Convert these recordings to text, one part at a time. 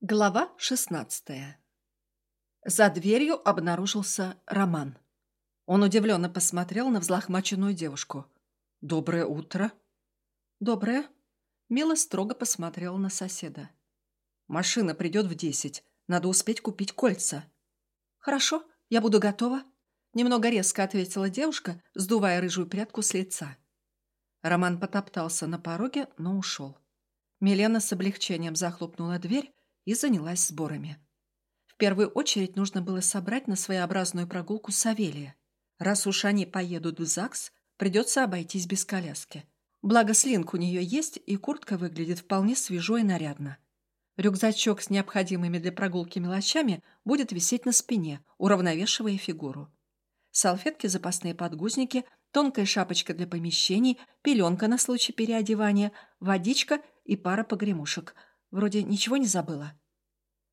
Глава шестнадцатая. За дверью обнаружился Роман. Он удивленно посмотрел на взлохмаченную девушку. «Доброе утро». «Доброе». Мила строго посмотрела на соседа. «Машина придет в десять. Надо успеть купить кольца». «Хорошо, я буду готова», — немного резко ответила девушка, сдувая рыжую прядку с лица. Роман потоптался на пороге, но ушел. Милена с облегчением захлопнула дверь и занялась сборами. В первую очередь нужно было собрать на своеобразную прогулку Савелия. Раз уж они поедут в ЗАГС, придется обойтись без коляски. Благо слинг у нее есть, и куртка выглядит вполне свежо и нарядно. Рюкзачок с необходимыми для прогулки мелочами будет висеть на спине, уравновешивая фигуру. Салфетки, запасные подгузники, тонкая шапочка для помещений, пеленка на случай переодевания, водичка и пара погремушек – Вроде ничего не забыла.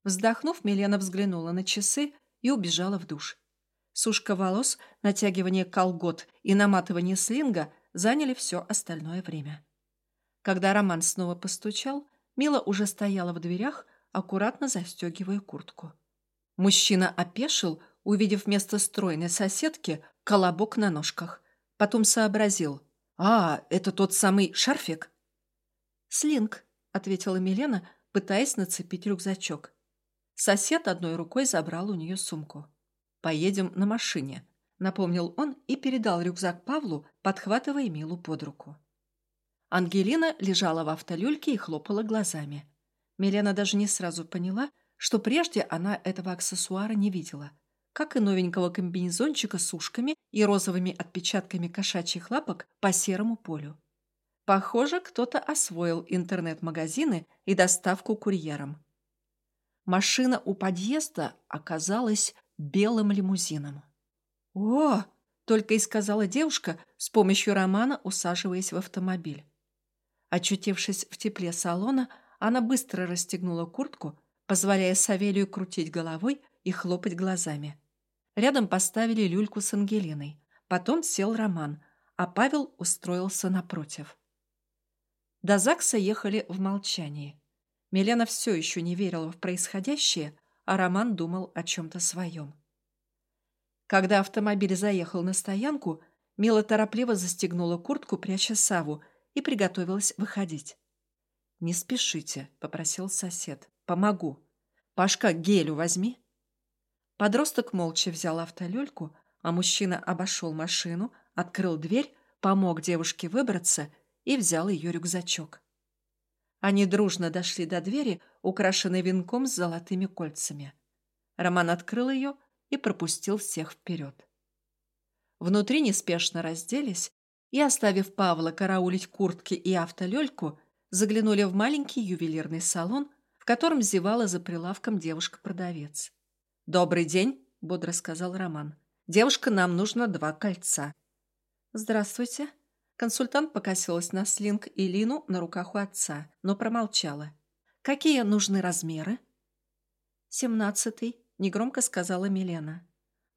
Вздохнув, Милена взглянула на часы и убежала в душ. Сушка волос, натягивание колгот и наматывание слинга заняли все остальное время. Когда Роман снова постучал, Мила уже стояла в дверях, аккуратно застегивая куртку. Мужчина опешил, увидев вместо стройной соседки колобок на ножках. Потом сообразил. «А, это тот самый шарфик?» «Слинг», ответила Милена, пытаясь нацепить рюкзачок. Сосед одной рукой забрал у нее сумку. «Поедем на машине», — напомнил он и передал рюкзак Павлу, подхватывая Милу под руку. Ангелина лежала в автолюльке и хлопала глазами. Милена даже не сразу поняла, что прежде она этого аксессуара не видела, как и новенького комбинезончика с ушками и розовыми отпечатками кошачьих лапок по серому полю. Похоже, кто-то освоил интернет-магазины и доставку курьером. Машина у подъезда оказалась белым лимузином. «О!» — только и сказала девушка, с помощью Романа усаживаясь в автомобиль. Очутившись в тепле салона, она быстро расстегнула куртку, позволяя Савелию крутить головой и хлопать глазами. Рядом поставили люльку с Ангелиной. Потом сел Роман, а Павел устроился напротив. До ЗАГСа ехали в молчании. Милена все еще не верила в происходящее, а Роман думал о чем-то своем. Когда автомобиль заехал на стоянку, Мила торопливо застегнула куртку, пряча Саву, и приготовилась выходить. «Не спешите», — попросил сосед. «Помогу. Пашка, гелю возьми». Подросток молча взял автолюльку, а мужчина обошел машину, открыл дверь, помог девушке выбраться — и взял ее рюкзачок. Они дружно дошли до двери, украшенной венком с золотыми кольцами. Роман открыл ее и пропустил всех вперед. Внутри неспешно разделись и, оставив Павла караулить куртки и автолельку, заглянули в маленький ювелирный салон, в котором зевала за прилавком девушка-продавец. «Добрый день», — бодро сказал Роман. «Девушка, нам нужно два кольца». «Здравствуйте», Консультант покосилась на слинг и Лину на руках у отца, но промолчала. «Какие нужны размеры?» «Семнадцатый», — негромко сказала Милена.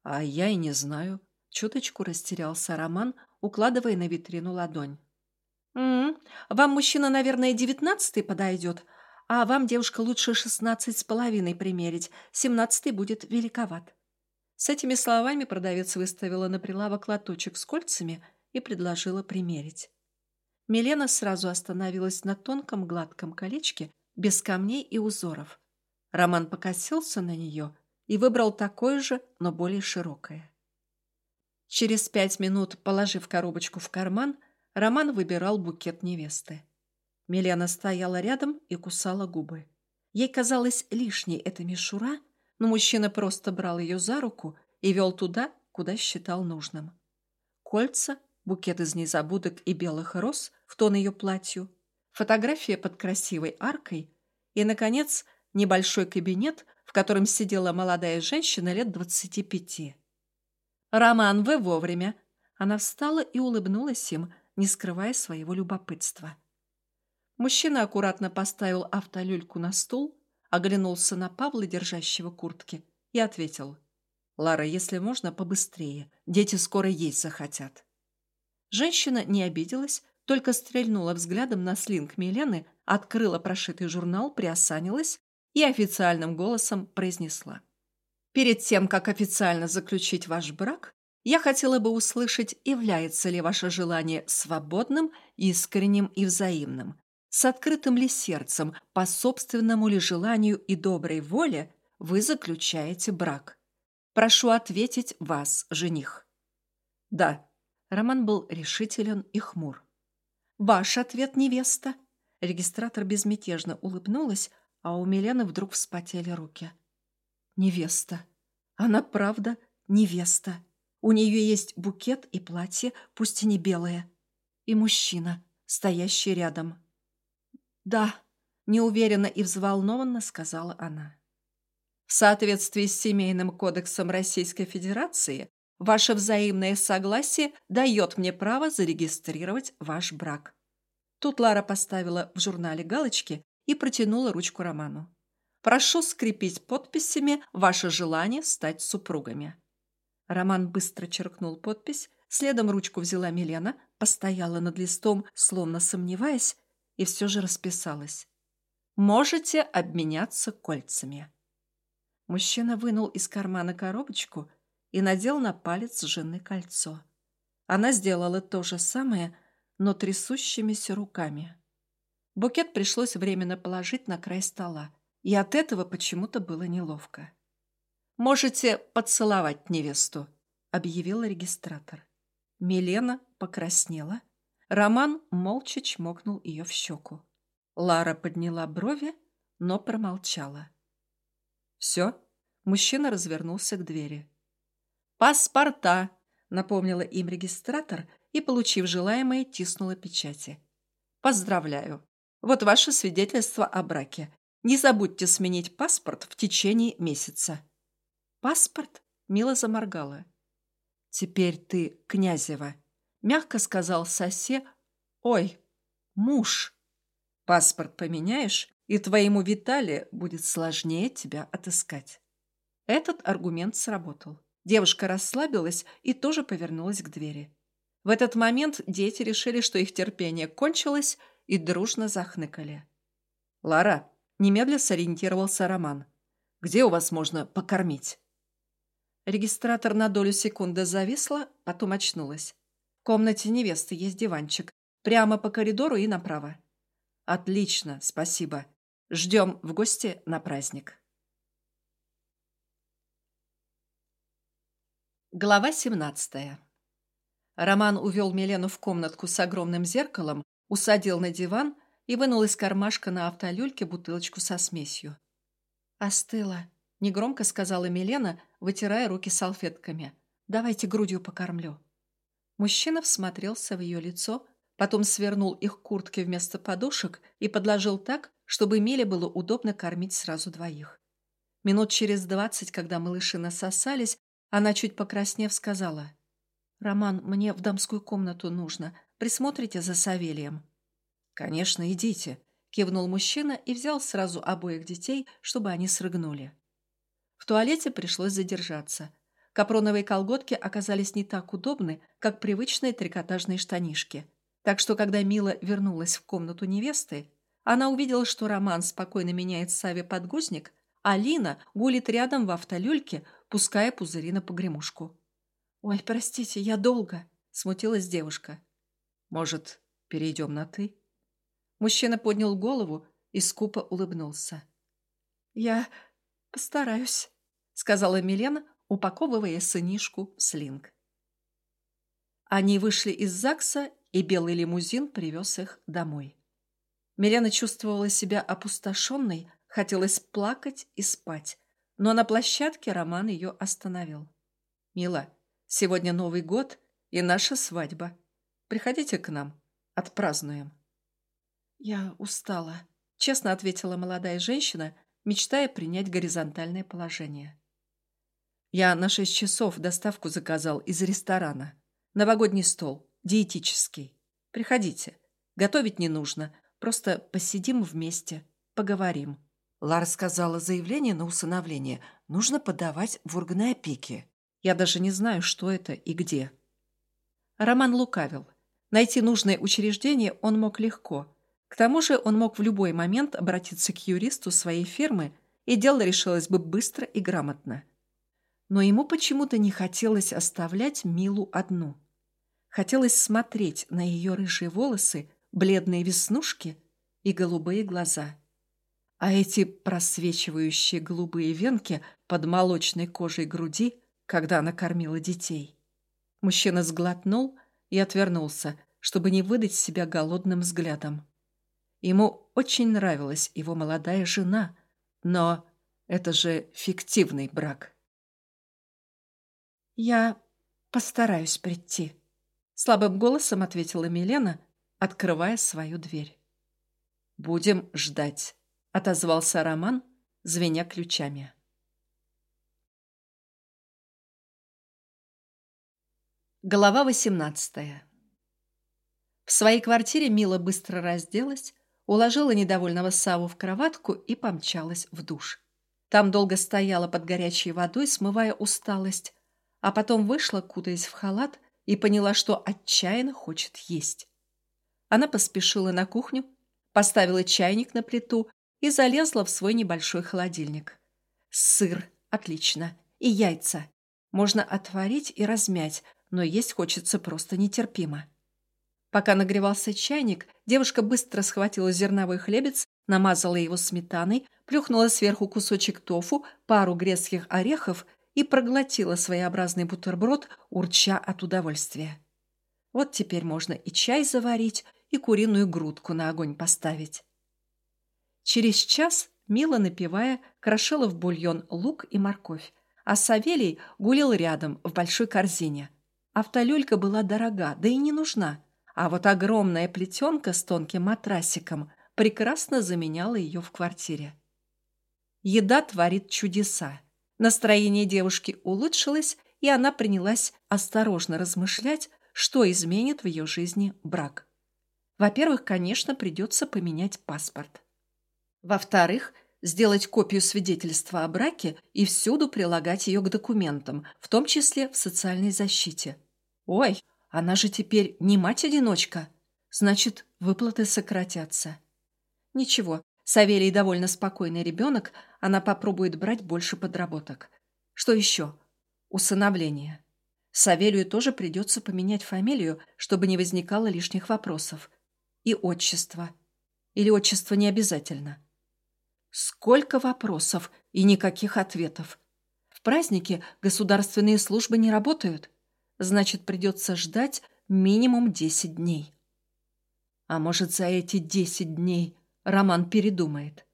«А я и не знаю». Чуточку растерялся Роман, укладывая на витрину ладонь. «М -м, «Вам мужчина, наверное, девятнадцатый подойдет, а вам, девушка, лучше шестнадцать с половиной примерить. Семнадцатый будет великоват». С этими словами продавец выставила на прилавок лоточек с кольцами — и предложила примерить. Милена сразу остановилась на тонком гладком колечке без камней и узоров. Роман покосился на нее и выбрал такое же, но более широкое. Через пять минут, положив коробочку в карман, Роман выбирал букет невесты. Милена стояла рядом и кусала губы. Ей казалось лишней эта мишура, но мужчина просто брал ее за руку и вел туда, куда считал нужным. Кольца букет из незабудок и белых роз в тон ее платью, фотография под красивой аркой и, наконец, небольшой кабинет, в котором сидела молодая женщина лет двадцати пяти. «Роман, вы вовремя!» Она встала и улыбнулась им, не скрывая своего любопытства. Мужчина аккуратно поставил автолюльку на стул, оглянулся на Павла, держащего куртки, и ответил. «Лара, если можно, побыстрее. Дети скоро есть захотят». Женщина не обиделась, только стрельнула взглядом на слинг Милены, открыла прошитый журнал, приосанилась и официальным голосом произнесла. «Перед тем, как официально заключить ваш брак, я хотела бы услышать, является ли ваше желание свободным, искренним и взаимным, с открытым ли сердцем, по собственному ли желанию и доброй воле вы заключаете брак. Прошу ответить вас, жених. Да. Роман был решителен и хмур. Ваш ответ, невеста? Регистратор безмятежно улыбнулась, а у Милены вдруг вспотели руки. Невеста. Она правда невеста. У нее есть букет и платье, пусть и не белое. И мужчина, стоящий рядом. «Да», — неуверенно и взволнованно сказала она. «В соответствии с Семейным кодексом Российской Федерации, ваше взаимное согласие дает мне право зарегистрировать ваш брак». Тут Лара поставила в журнале галочки и протянула ручку Роману. «Прошу скрепить подписями ваше желание стать супругами». Роман быстро черкнул подпись, следом ручку взяла Милена, постояла над листом, словно сомневаясь, и все же расписалась. «Можете обменяться кольцами». Мужчина вынул из кармана коробочку и надел на палец жены кольцо. Она сделала то же самое, но трясущимися руками. Букет пришлось временно положить на край стола, и от этого почему-то было неловко. «Можете поцеловать невесту», — объявил регистратор. Милена покраснела. Роман молча чмокнул ее в щеку. Лара подняла брови, но промолчала. «Все?» — мужчина развернулся к двери. «Паспорта!» — напомнила им регистратор и, получив желаемое, тиснула печати. «Поздравляю! Вот ваше свидетельство о браке. Не забудьте сменить паспорт в течение месяца». «Паспорт?» — Мила заморгала. «Теперь ты Князева», — мягко сказал сосе. «Ой, муж. Паспорт поменяешь, и твоему Витале будет сложнее тебя отыскать». Этот аргумент сработал. Девушка расслабилась и тоже повернулась к двери. В этот момент дети решили, что их терпение кончилось, и дружно захныкали. «Лара», — немедля сориентировался Роман, — «где у вас можно покормить?» Регистратор на долю секунды зависла, потом очнулась. В комнате невесты есть диванчик. Прямо по коридору и направо. Отлично, спасибо. Ждем в гости на праздник. Глава 17. Роман увел Милену в комнатку с огромным зеркалом, усадил на диван и вынул из кармашка на автолюльке бутылочку со смесью. «Остыла», — негромко сказала Милена, вытирая руки салфетками. «Давайте грудью покормлю». Мужчина всмотрелся в ее лицо, потом свернул их куртки вместо подушек и подложил так, чтобы Миле было удобно кормить сразу двоих. Минут через двадцать, когда малыши насосались, она, чуть покраснев, сказала. «Роман, мне в дамскую комнату нужно. Присмотрите за Савелием». «Конечно, идите», — кивнул мужчина и взял сразу обоих детей, чтобы они срыгнули. В туалете пришлось задержаться. Капроновые колготки оказались не так удобны, как привычные трикотажные штанишки. Так что, когда Мила вернулась в комнату невесты, она увидела, что Роман спокойно меняет Саве подгузник, а Лина гулит рядом в автолюльке, пуская пузыри на погремушку. «Ой, простите, я долго», — смутилась девушка. «Может, перейдем на «ты»?» Мужчина поднял голову и скупо улыбнулся. «Я «Постараюсь», — сказала Милена, упаковывая сынишку в слинг. Они вышли из ЗАГСа, и белый лимузин привез их домой. Милена чувствовала себя опустошенной, хотелось плакать и спать, но на площадке Роман ее остановил. «Мила, сегодня Новый год и наша свадьба. Приходите к нам, отпразднуем». «Я устала», — честно ответила молодая женщина, мечтая принять горизонтальное положение. Я на шесть часов доставку заказал из ресторана. Новогодний стол, диетический. Приходите. Готовить не нужно, просто посидим вместе, поговорим. Лара сказала, заявление на усыновление нужно подавать в опеки. Я даже не знаю, что это и где. Роман лукавил. Найти нужное учреждение он мог легко – к тому же он мог в любой момент обратиться к юристу своей фирмы и дело решилось бы быстро и грамотно. Но ему почему-то не хотелось оставлять Милу одну. Хотелось смотреть на ее рыжие волосы, бледные веснушки и голубые глаза. А эти просвечивающие голубые венки под молочной кожей груди, когда она кормила детей. Мужчина сглотнул и отвернулся, чтобы не выдать себя голодным взглядом. Ему очень нравилась его молодая жена, но это же фиктивный брак. «Я постараюсь прийти», — слабым голосом ответила Милена, открывая свою дверь. «Будем ждать», — отозвался Роман, звеня ключами. Глава восемнадцатая. В своей квартире Мила быстро разделась, уложила недовольного Саву в кроватку и помчалась в душ. Там долго стояла под горячей водой, смывая усталость, а потом вышла, кутаясь в халат, и поняла, что отчаянно хочет есть. Она поспешила на кухню, поставила чайник на плиту и залезла в свой небольшой холодильник. Сыр, отлично, и яйца. Можно отварить и размять, но есть хочется просто нетерпимо. Пока нагревался чайник, девушка быстро схватила зерновой хлебец, намазала его сметаной, плюхнула сверху кусочек тофу, пару грецких орехов и проглотила своеобразный бутерброд, урча от удовольствия. Вот теперь можно и чай заварить, и куриную грудку на огонь поставить. Через час, мило напивая, крошила в бульон лук и морковь, а Савелий гулял рядом в большой корзине. Автолюлька была дорога, да и не нужна – а вот огромная плетенка с тонким матрасиком прекрасно заменяла ее в квартире. Еда творит чудеса. Настроение девушки улучшилось, и она принялась осторожно размышлять, что изменит в ее жизни брак. Во-первых, конечно, придется поменять паспорт. Во-вторых, сделать копию свидетельства о браке и всюду прилагать ее к документам, в том числе в социальной защите. Ой, она же теперь не мать-одиночка. Значит, выплаты сократятся. Ничего, Савелий довольно спокойный ребенок, она попробует брать больше подработок. Что еще? Усыновление. Савелию тоже придется поменять фамилию, чтобы не возникало лишних вопросов. И отчество. Или отчество не обязательно. Сколько вопросов и никаких ответов. В празднике государственные службы не работают. Значит, придется ждать минимум 10 дней. А может, за эти 10 дней Роман передумает.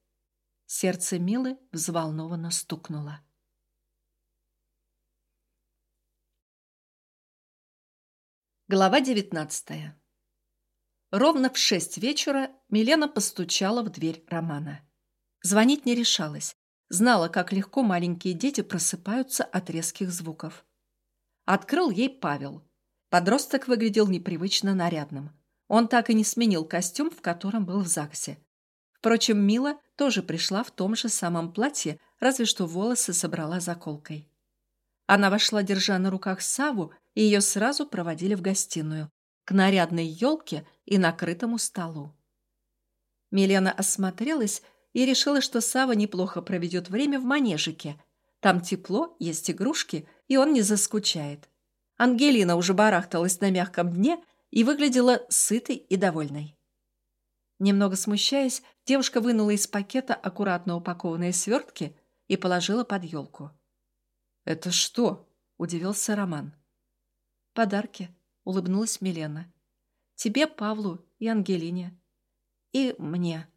Сердце Милы взволнованно стукнуло. Глава девятнадцатая. Ровно в шесть вечера Милена постучала в дверь Романа. Звонить не решалась. Знала, как легко маленькие дети просыпаются от резких звуков. Открыл ей Павел. Подросток выглядел непривычно нарядным. Он так и не сменил костюм, в котором был в ЗАГСе. Впрочем, Мила тоже пришла в том же самом платье, разве что волосы собрала заколкой. Она вошла, держа на руках Саву, и ее сразу проводили в гостиную, к нарядной елке и накрытому столу. Милена осмотрелась и решила, что Сава неплохо проведет время в манежике. Там тепло, есть игрушки, и он не заскучает. Ангелина уже барахталась на мягком дне и выглядела сытой и довольной. Немного смущаясь, девушка вынула из пакета аккуратно упакованные свертки и положила под елку. «Это что?» – удивился Роман. «Подарки», – улыбнулась Милена. «Тебе, Павлу и Ангелине. И мне».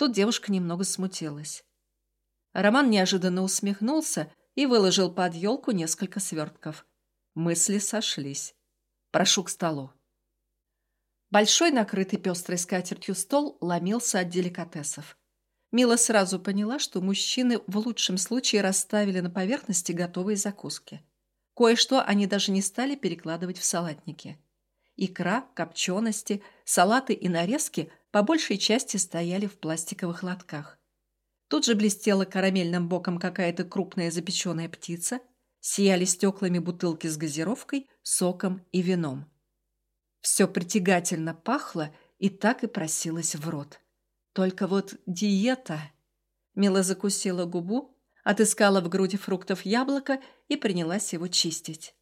Тут девушка немного смутилась. Роман неожиданно усмехнулся и выложил под елку несколько свертков. Мысли сошлись. Прошу к столу. Большой, накрытый пестрой скатертью стол ломился от деликатесов. Мила сразу поняла, что мужчины в лучшем случае расставили на поверхности готовые закуски. Кое-что они даже не стали перекладывать в салатники. Икра, копчености, салаты и нарезки по большей части стояли в пластиковых лотках. Тут же блестела карамельным боком какая-то крупная запеченная птица, сияли стеклами бутылки с газировкой, соком и вином. Все притягательно пахло и так и просилось в рот. Только вот диета... Мила закусила губу, отыскала в груди фруктов яблоко и принялась его чистить.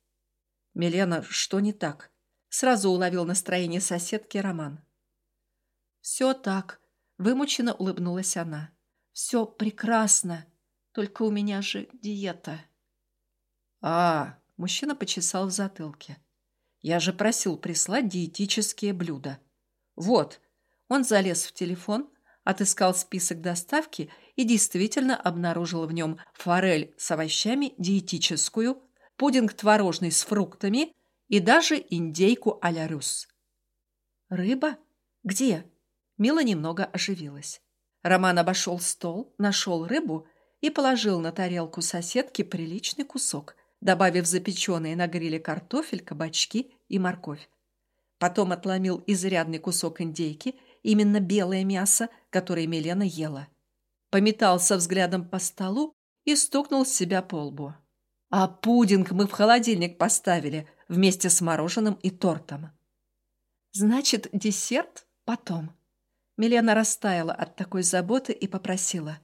«Милена, что не так?» Сразу уловил настроение соседки Роман. «Все так», — вымученно улыбнулась она. «Все прекрасно, только у меня же диета». «А, мужчина почесал в затылке. Я же просил прислать диетические блюда. Вот». Он залез в телефон, отыскал список доставки и действительно обнаружил в нем форель с овощами диетическую, пудинг творожный с фруктами и даже индейку а-ля рус. «Рыба? Где?» Мила немного оживилась. Роман обошел стол, нашел рыбу и положил на тарелку соседки приличный кусок, добавив запеченные на гриле картофель, кабачки и морковь. Потом отломил изрядный кусок индейки, именно белое мясо, которое Милена ела. Пометался взглядом по столу и стукнул себя по лбу. «А пудинг мы в холодильник поставили вместе с мороженым и тортом». «Значит, десерт потом». Милена растаяла от такой заботы и попросила.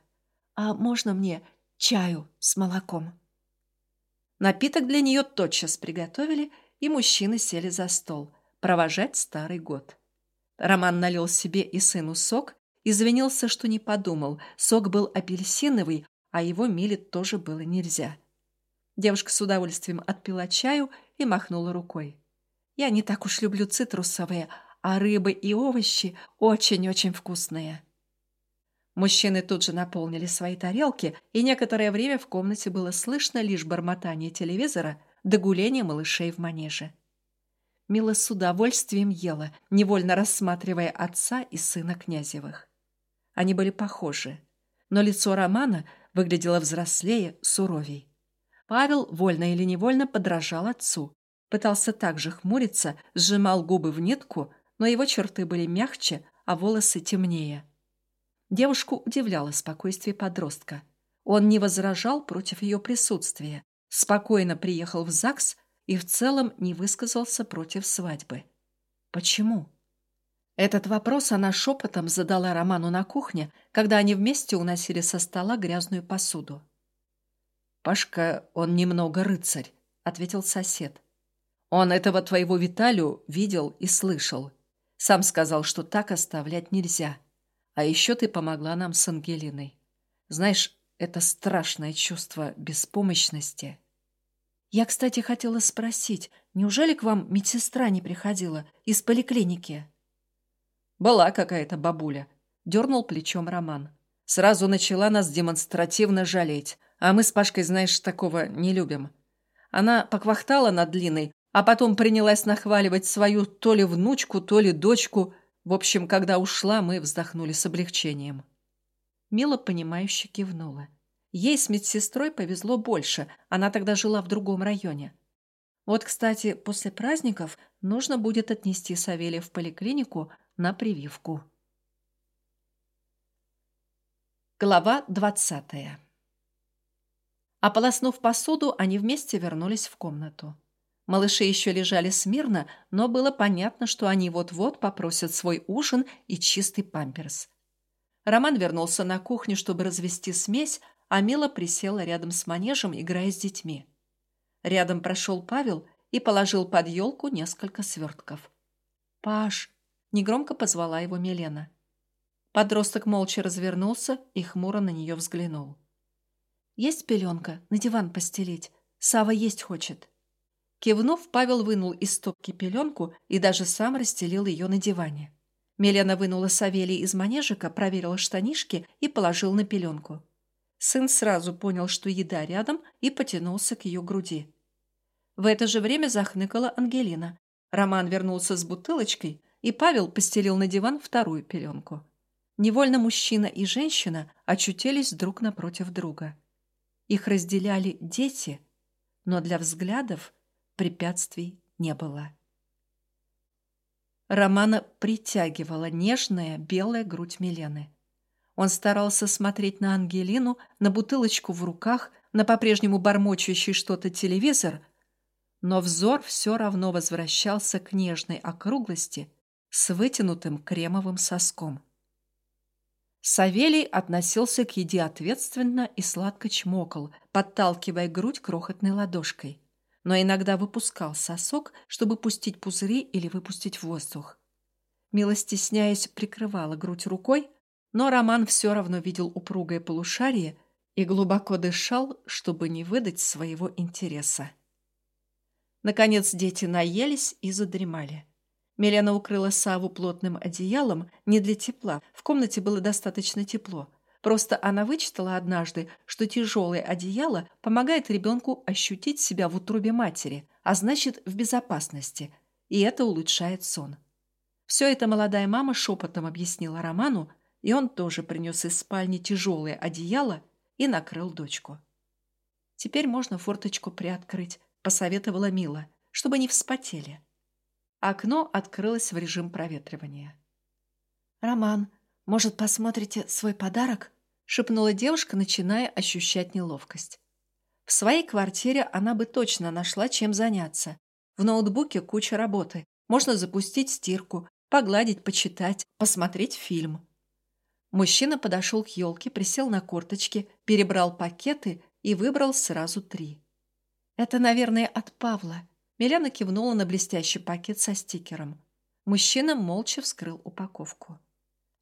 «А можно мне чаю с молоком?» Напиток для нее тотчас приготовили, и мужчины сели за стол, провожать старый год. Роман налил себе и сыну сок, извинился, что не подумал. Сок был апельсиновый, а его Миле тоже было нельзя. Девушка с удовольствием отпила чаю и махнула рукой. «Я не так уж люблю цитрусовые, а рыбы и овощи очень-очень вкусные». Мужчины тут же наполнили свои тарелки, и некоторое время в комнате было слышно лишь бормотание телевизора до гуления малышей в манеже. Мила с удовольствием ела, невольно рассматривая отца и сына Князевых. Они были похожи, но лицо Романа выглядело взрослее, суровей. Павел, вольно или невольно, подражал отцу. Пытался также хмуриться, сжимал губы в нитку, но его черты были мягче, а волосы темнее. Девушку удивляло спокойствие подростка. Он не возражал против ее присутствия, спокойно приехал в ЗАГС и в целом не высказался против свадьбы. Почему? Этот вопрос она шепотом задала Роману на кухне, когда они вместе уносили со стола грязную посуду. «Пашка, он немного рыцарь», — ответил сосед. «Он этого твоего Виталю видел и слышал. Сам сказал, что так оставлять нельзя. А еще ты помогла нам с Ангелиной. Знаешь, это страшное чувство беспомощности». Я, кстати, хотела спросить, неужели к вам медсестра не приходила из поликлиники? Была какая-то бабуля. Дернул плечом Роман. Сразу начала нас демонстративно жалеть. А мы с Пашкой, знаешь, такого не любим. Она поквахтала над Линой, а потом принялась нахваливать свою то ли внучку, то ли дочку. В общем, когда ушла, мы вздохнули с облегчением. Мила, понимающе кивнула. Ей с медсестрой повезло больше, она тогда жила в другом районе. Вот, кстати, после праздников нужно будет отнести Савелия в поликлинику на прививку. Глава двадцатая Ополоснув посуду, они вместе вернулись в комнату. Малыши еще лежали смирно, но было понятно, что они вот-вот попросят свой ужин и чистый памперс. Роман вернулся на кухню, чтобы развести смесь, а Мила присела рядом с манежем, играя с детьми. Рядом прошел Павел и положил под елку несколько свертков. «Паш!» – негромко позвала его Милена. Подросток молча развернулся и хмуро на нее взглянул. «Есть пеленка? На диван постелить. Сава есть хочет». Кивнув, Павел вынул из стопки пеленку и даже сам расстелил ее на диване. Милена вынула Савелий из манежика, проверила штанишки и положил на пеленку. Сын сразу понял, что еда рядом, и потянулся к ее груди. В это же время захныкала Ангелина. Роман вернулся с бутылочкой, и Павел постелил на диван вторую пеленку. Невольно мужчина и женщина очутились друг напротив друга. Их разделяли дети, но для взглядов препятствий не было. Романа притягивала нежная белая грудь Милены. Он старался смотреть на Ангелину, на бутылочку в руках, на по-прежнему бормочущий что-то телевизор, но взор все равно возвращался к нежной округлости с вытянутым кремовым соском. Савелий относился к еде ответственно и сладко чмокал, подталкивая грудь крохотной ладошкой. Но иногда выпускал сосок, чтобы пустить пузыри или выпустить воздух. Мила, стесняясь, прикрывала грудь рукой, но Роман все равно видел упругое полушарие и глубоко дышал, чтобы не выдать своего интереса. Наконец дети наелись и задремали. Милена укрыла Саву плотным одеялом не для тепла. В комнате было достаточно тепло. Просто она вычитала однажды, что тяжелое одеяло помогает ребенку ощутить себя в утробе матери, а значит, в безопасности, и это улучшает сон. Все это молодая мама шепотом объяснила Роману, и он тоже принес из спальни тяжелое одеяло и накрыл дочку. «Теперь можно форточку приоткрыть», — посоветовала Мила, чтобы не вспотели. Окно открылось в режим проветривания. «Роман, может, посмотрите свой подарок?» — шепнула девушка, начиная ощущать неловкость. В своей квартире она бы точно нашла, чем заняться. В ноутбуке куча работы. Можно запустить стирку, погладить, почитать, посмотреть фильм. Мужчина подошел к елке, присел на корточки, перебрал пакеты и выбрал сразу три. «Это, наверное, от Павла», Милена кивнула на блестящий пакет со стикером. Мужчина молча вскрыл упаковку.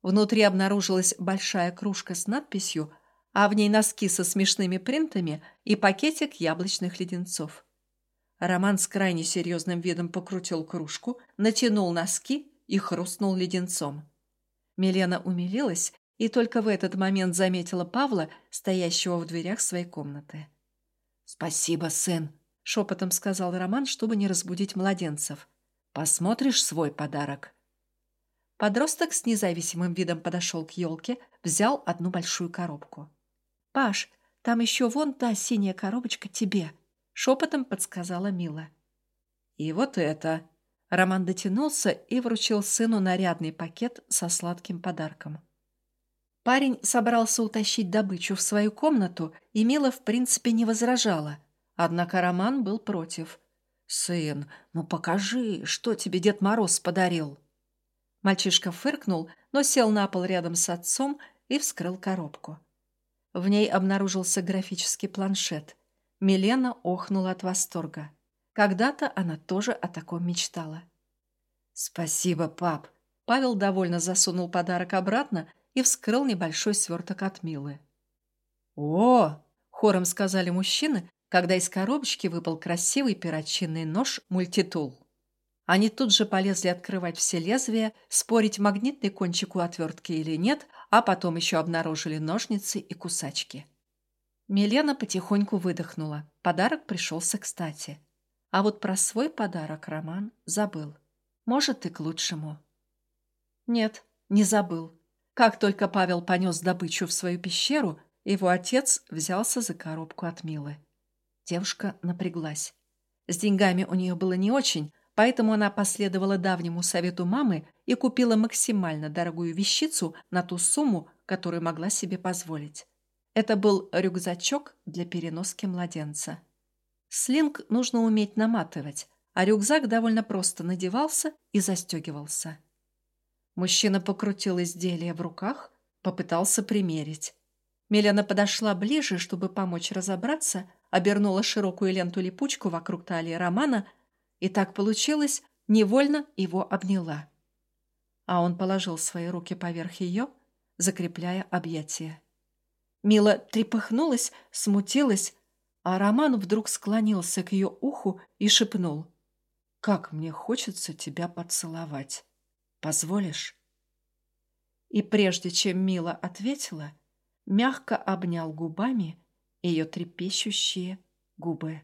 Внутри обнаружилась большая кружка с надписью, а в ней носки со смешными принтами и пакетик яблочных леденцов. Роман с крайне серьезным видом покрутил кружку, натянул носки и хрустнул леденцом. Милена умилилась и только в этот момент заметила Павла, стоящего в дверях своей комнаты. «Спасибо, сын!» — шепотом сказал Роман, чтобы не разбудить младенцев. «Посмотришь свой подарок?» Подросток с независимым видом подошел к елке, взял одну большую коробку. «Паш, там еще вон та синяя коробочка тебе», — шепотом подсказала Мила. «И вот это!» Роман дотянулся и вручил сыну нарядный пакет со сладким подарком. Парень собрался утащить добычу в свою комнату, и Мила в принципе не возражала — Однако Роман был против. «Сын, ну покажи, что тебе Дед Мороз подарил?» Мальчишка фыркнул, но сел на пол рядом с отцом и вскрыл коробку. В ней обнаружился графический планшет. Милена охнула от восторга. Когда-то она тоже о таком мечтала. «Спасибо, пап!» Павел довольно засунул подарок обратно и вскрыл небольшой сверток от Милы. «О!» — хором сказали мужчины, когда из коробочки выпал красивый перочинный нож мультитул. Они тут же полезли открывать все лезвия, спорить, магнитный кончик у отвертки или нет, а потом еще обнаружили ножницы и кусачки. Милена потихоньку выдохнула. Подарок пришелся кстати. А вот про свой подарок Роман забыл. Может, и к лучшему. Нет, не забыл. Как только Павел понес добычу в свою пещеру, его отец взялся за коробку от Милы. Девушка напряглась. С деньгами у нее было не очень, поэтому она последовала давнему совету мамы и купила максимально дорогую вещицу на ту сумму, которую могла себе позволить. Это был рюкзачок для переноски младенца. Слинг нужно уметь наматывать, а рюкзак довольно просто надевался и застегивался. Мужчина покрутил изделие в руках, попытался примерить. Милена подошла ближе, чтобы помочь разобраться, обернула широкую ленту-липучку вокруг талии Романа, и так получилось, невольно его обняла. А он положил свои руки поверх ее, закрепляя объятия. Мила трепыхнулась, смутилась, а Роман вдруг склонился к ее уху и шепнул. «Как мне хочется тебя поцеловать. Позволишь?» И прежде чем Мила ответила, мягко обнял губами ее трепещущие губы.